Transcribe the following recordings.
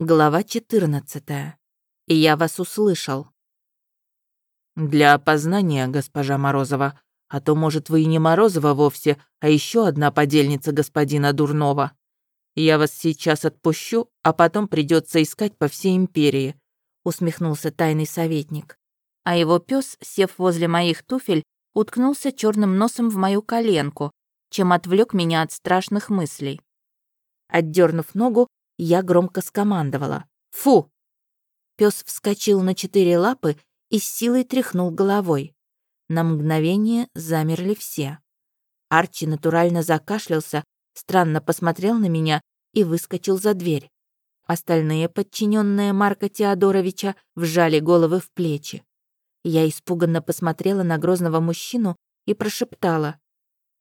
Глава 14. И я вас услышал. Для опознания, госпожа Морозова, а то, может, вы и не Морозова вовсе, а еще одна подельница господина Дурнова. Я вас сейчас отпущу, а потом придется искать по всей империи, усмехнулся тайный советник. А его пес, сев возле моих туфель, уткнулся черным носом в мою коленку, чем отвлек меня от страшных мыслей. Отдернув ногу, я громко скомандовала. «Фу!» Пес вскочил на четыре лапы и с силой тряхнул головой. На мгновение замерли все. Арчи натурально закашлялся, странно посмотрел на меня и выскочил за дверь. Остальные, подчиненные Марка Теодоровича, вжали головы в плечи. Я испуганно посмотрела на грозного мужчину и прошептала.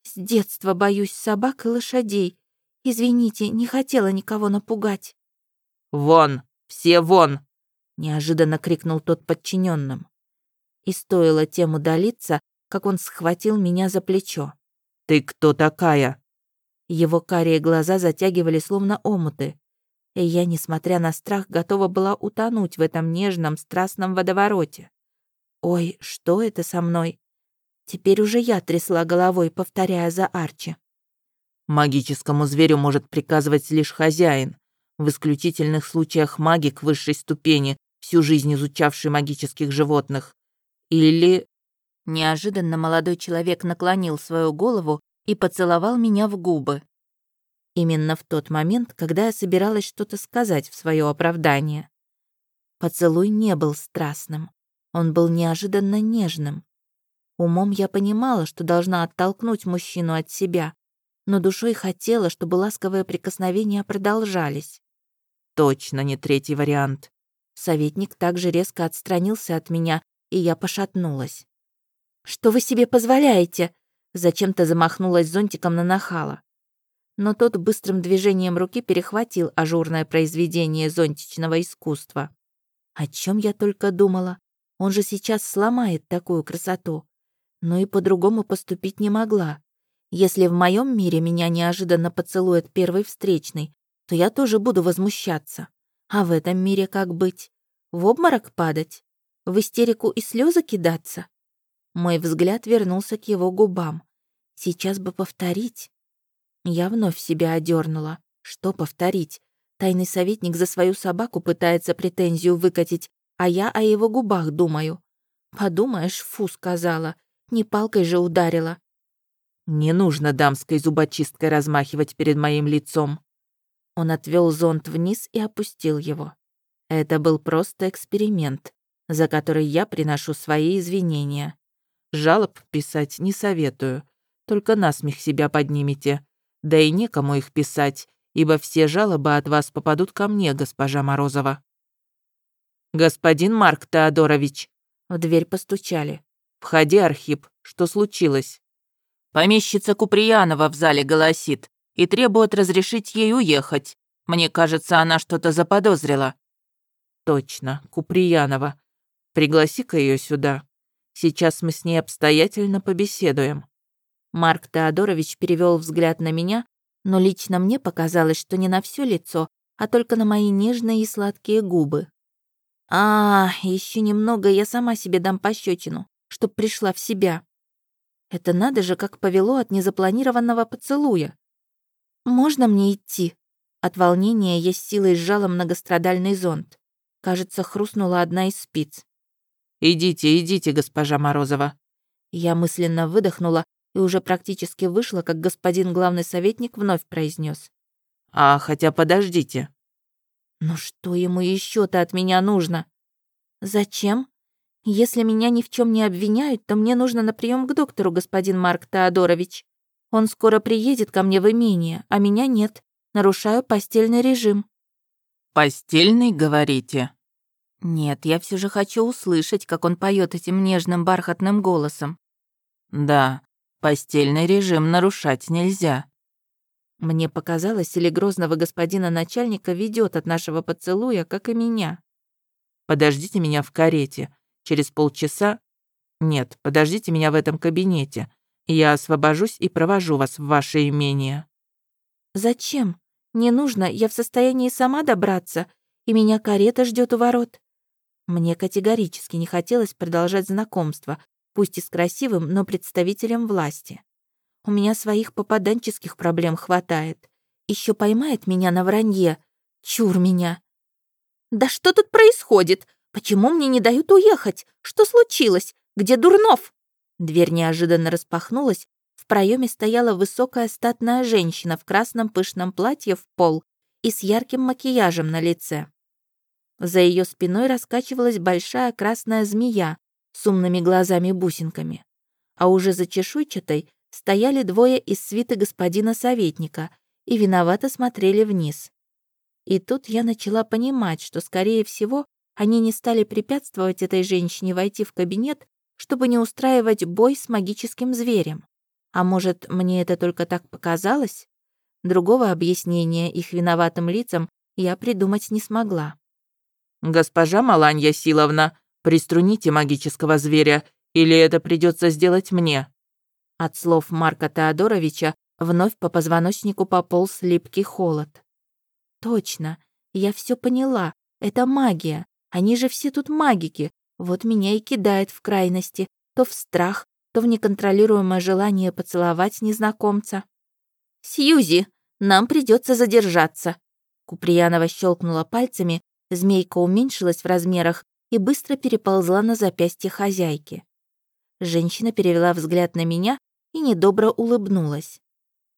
«С детства боюсь собак и лошадей. Извините, не хотела никого напугать». «Вон! Все вон!» — неожиданно крикнул тот подчиненным. И стоило тем удалиться, как он схватил меня за плечо. «Ты кто такая?» Его карие глаза затягивали словно омуты. И я, несмотря на страх, готова была утонуть в этом нежном, страстном водовороте. Ой, что это со мной? Теперь уже я трясла головой, повторяя за Арчи. Магическому зверю может приказывать лишь хозяин. В исключительных случаях магик высшей ступени, всю жизнь изучавший магических животных. Или... Неожиданно молодой человек наклонил свою голову и поцеловал меня в губы. Именно в тот момент, когда я собиралась что-то сказать в свое оправдание. Поцелуй не был страстным. Он был неожиданно нежным. Умом я понимала, что должна оттолкнуть мужчину от себя, но душой хотела, чтобы ласковые прикосновения продолжались. Точно не третий вариант. Советник также резко отстранился от меня, и я пошатнулась. «Что вы себе позволяете?» Зачем-то замахнулась зонтиком на нахала. Но тот быстрым движением руки перехватил ажурное произведение зонтичного искусства. О чем я только думала. Он же сейчас сломает такую красоту. Но и по-другому поступить не могла. Если в моем мире меня неожиданно поцелует первый встречный, то я тоже буду возмущаться. А в этом мире как быть? В обморок падать? В истерику и слезы кидаться? Мой взгляд вернулся к его губам. Сейчас бы повторить. Я вновь себя одернула. Что повторить? Тайный советник за свою собаку пытается претензию выкатить, а я о его губах думаю. Подумаешь, фу, сказала. Не палкой же ударила. «Не нужно дамской зубочисткой размахивать перед моим лицом». Он отвел зонт вниз и опустил его. Это был просто эксперимент, за который я приношу свои извинения. Жалоб писать не советую, только насмех себя поднимете. Да и некому их писать, ибо все жалобы от вас попадут ко мне, госпожа Морозова. «Господин Марк Теодорович!» В дверь постучали. «Входи, Архип, что случилось?» Помещица Куприянова в зале голосит и требует разрешить ей уехать. Мне кажется, она что-то заподозрила». «Точно, Куприянова. Пригласи-ка ее сюда. Сейчас мы с ней обстоятельно побеседуем». Марк Теодорович перевел взгляд на меня, но лично мне показалось, что не на все лицо, а только на мои нежные и сладкие губы. А, еще немного, я сама себе дам пощечину, чтоб пришла в себя. Это надо же, как повело от незапланированного поцелуя. «Можно мне идти?» От волнения я с силой сжала многострадальный зонт. Кажется, хрустнула одна из спиц. «Идите, идите, госпожа Морозова». Я мысленно выдохнула и уже практически вышла, как господин главный советник вновь произнес: «А, хотя подождите». «Ну что ему еще то от меня нужно?» «Зачем?» Если меня ни в чем не обвиняют, то мне нужно на прием к доктору, господин Марк Теодорович. Он скоро приедет ко мне в имение, а меня нет. Нарушаю постельный режим». «Постельный, говорите?» «Нет, я все же хочу услышать, как он поет этим нежным бархатным голосом». «Да, постельный режим нарушать нельзя». Мне показалось, или грозного господина начальника ведет от нашего поцелуя, как и меня. «Подождите меня в карете. Через полчаса... Нет, подождите меня в этом кабинете. Я освобожусь и провожу вас в ваше имение». «Зачем? Не нужно, я в состоянии сама добраться. и меня карета ждет у ворот. Мне категорически не хотелось продолжать знакомство, пусть и с красивым, но представителем власти. У меня своих попаданческих проблем хватает. Еще поймает меня на вранье. Чур меня. «Да что тут происходит? Почему мне не дают уехать? Что случилось? Где Дурнов?» Дверь неожиданно распахнулась. В проеме стояла высокая статная женщина в красном пышном платье в пол и с ярким макияжем на лице. За ее спиной раскачивалась большая красная змея с умными глазами-бусинками. А уже за чешуйчатой стояли двое из свиты господина советника и виновато смотрели вниз. И тут я начала понимать, что, скорее всего, они не стали препятствовать этой женщине войти в кабинет, чтобы не устраивать бой с магическим зверем. А может, мне это только так показалось? Другого объяснения их виноватым лицам я придумать не смогла. «Госпожа Маланья Силовна, приструните магического зверя, или это придется сделать мне?» От слов Марка Теодоровича вновь по позвоночнику пополз липкий холод. «Точно, я все поняла. Это магия. Они же все тут магики. Вот меня и кидает в крайности. То в страх, то в неконтролируемое желание поцеловать незнакомца. «Сьюзи, нам придется задержаться». Куприянова щелкнула пальцами, змейка уменьшилась в размерах и быстро переползла на запястье хозяйки. Женщина перевела взгляд на меня и недобро улыбнулась.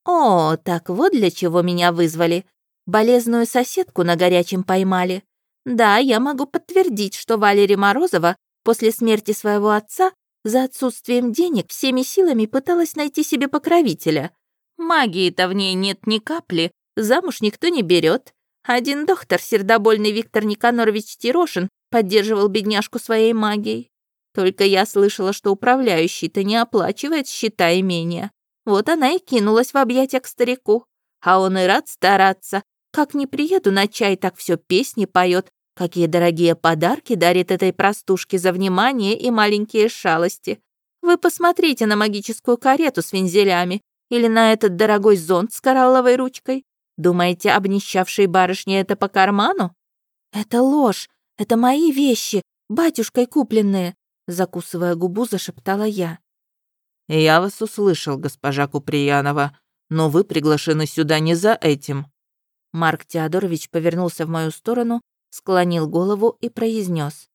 «О, так вот для чего меня вызвали. Болезную соседку на горячем поймали. Да, я могу подтвердить, что Валерия Морозова после смерти своего отца за отсутствием денег всеми силами пыталась найти себе покровителя. Магии-то в ней нет ни капли, замуж никто не берет. Один доктор, сердобольный Виктор Никанорович Тирошин, поддерживал бедняжку своей магией. Только я слышала, что управляющий-то не оплачивает счета имения. Вот она и кинулась в объятия к старику. А он и рад стараться. Как не приеду на чай, так все песни поет, Какие дорогие подарки дарит этой простушке за внимание и маленькие шалости. Вы посмотрите на магическую карету с вензелями или на этот дорогой зонт с коралловой ручкой. Думаете, обнищавшей барышне это по карману? Это ложь, это мои вещи, батюшкой купленные, закусывая губу, зашептала я. Я вас услышал, госпожа Куприянова, но вы приглашены сюда не за этим. Марк Теодорович повернулся в мою сторону склонил голову и произнес: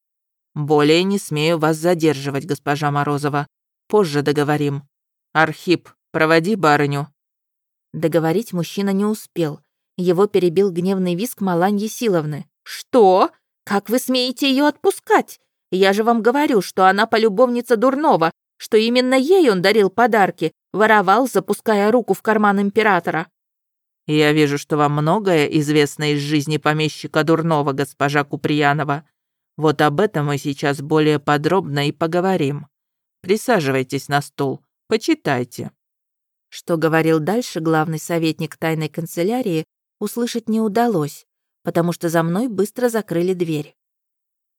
«Более не смею вас задерживать, госпожа Морозова. Позже договорим. Архип, проводи барыню». Договорить мужчина не успел. Его перебил гневный виск Маланьи Силовны. «Что? Как вы смеете ее отпускать? Я же вам говорю, что она полюбовница Дурнова, что именно ей он дарил подарки, воровал, запуская руку в карман императора. Я вижу, что вам многое известно из жизни помещика Дурнова, госпожа Куприянова. Вот об этом мы сейчас более подробно и поговорим. Присаживайтесь на стул, почитайте». Что говорил дальше главный советник тайной канцелярии, услышать не удалось, потому что за мной быстро закрыли дверь.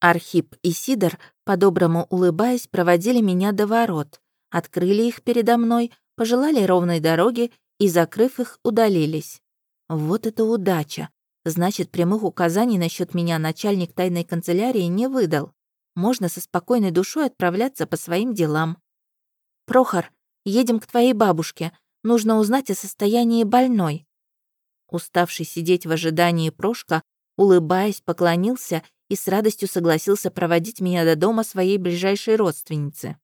Архип и Сидор, по-доброму улыбаясь, проводили меня до ворот, открыли их передо мной, пожелали ровной дороги и, закрыв их, удалились. Вот это удача! Значит, прямых указаний насчет меня начальник тайной канцелярии не выдал. Можно со спокойной душой отправляться по своим делам. «Прохор, едем к твоей бабушке. Нужно узнать о состоянии больной». Уставший сидеть в ожидании Прошка, улыбаясь, поклонился и с радостью согласился проводить меня до дома своей ближайшей родственницы.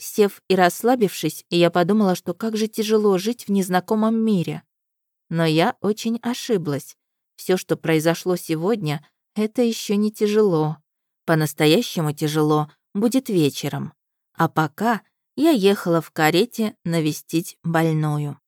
Сев и расслабившись, я подумала, что как же тяжело жить в незнакомом мире. Но я очень ошиблась. Все, что произошло сегодня, это еще не тяжело. По-настоящему тяжело будет вечером. А пока я ехала в карете навестить больную.